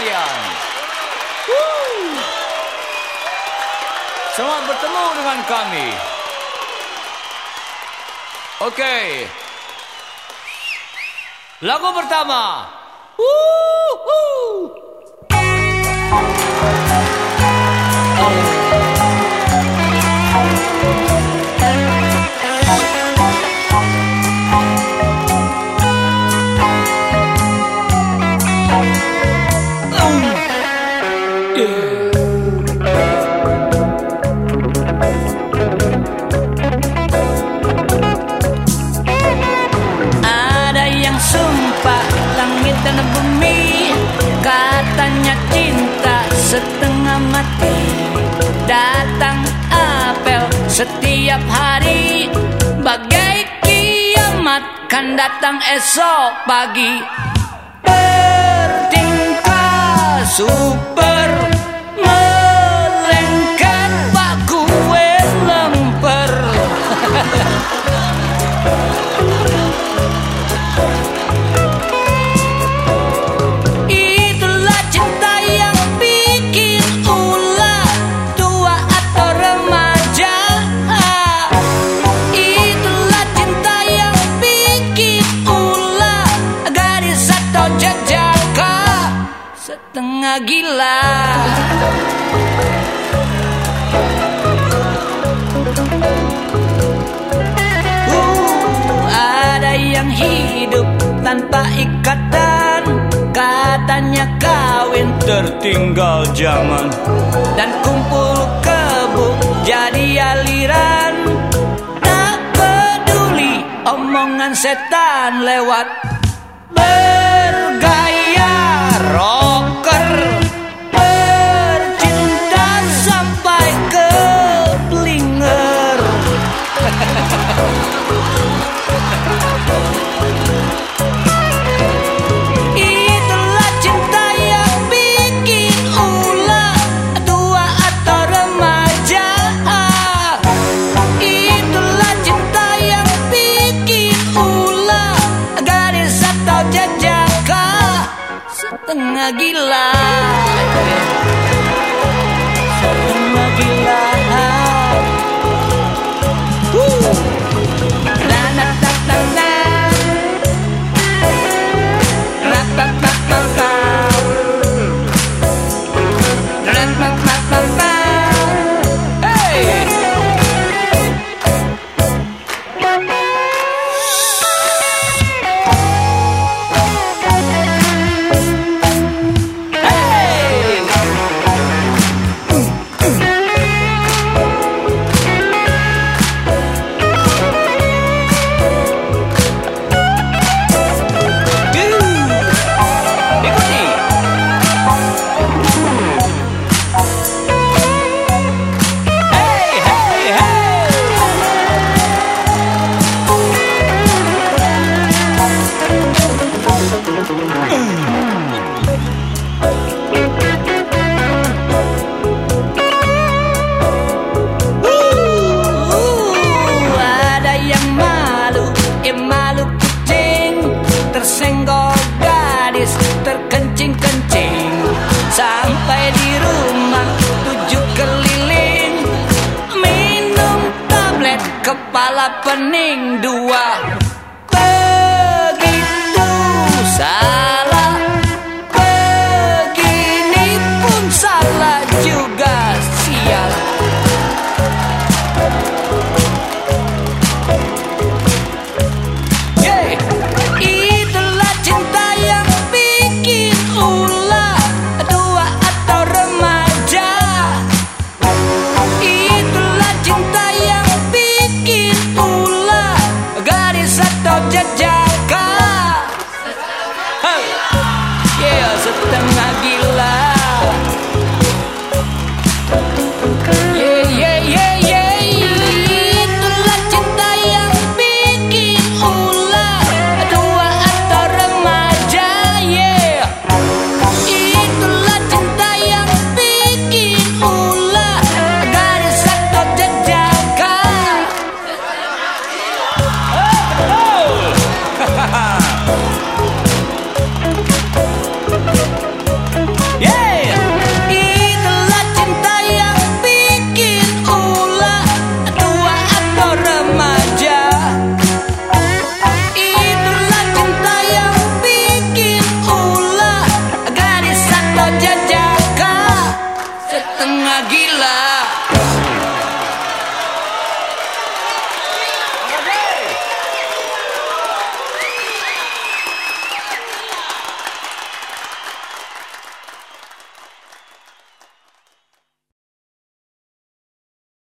sekalian. Selamat bertemu dengan kami. Oke. Lagu pertama. Woo, setengah mati Datang apel setiap hari. Bagai kiamat kan datang esok pagi Setengah gila. Uh, ada yang hidup tanpa ikatan. Katanya kawin tertinggal zaman. dan kumpul kebu jadi aliran. Tak peduli omongan setan lewat. Bergaya Setengah gila. Setengah terkencing-kencing. Sampai di rumah tujuh keliling Minum tablet kepala pening dua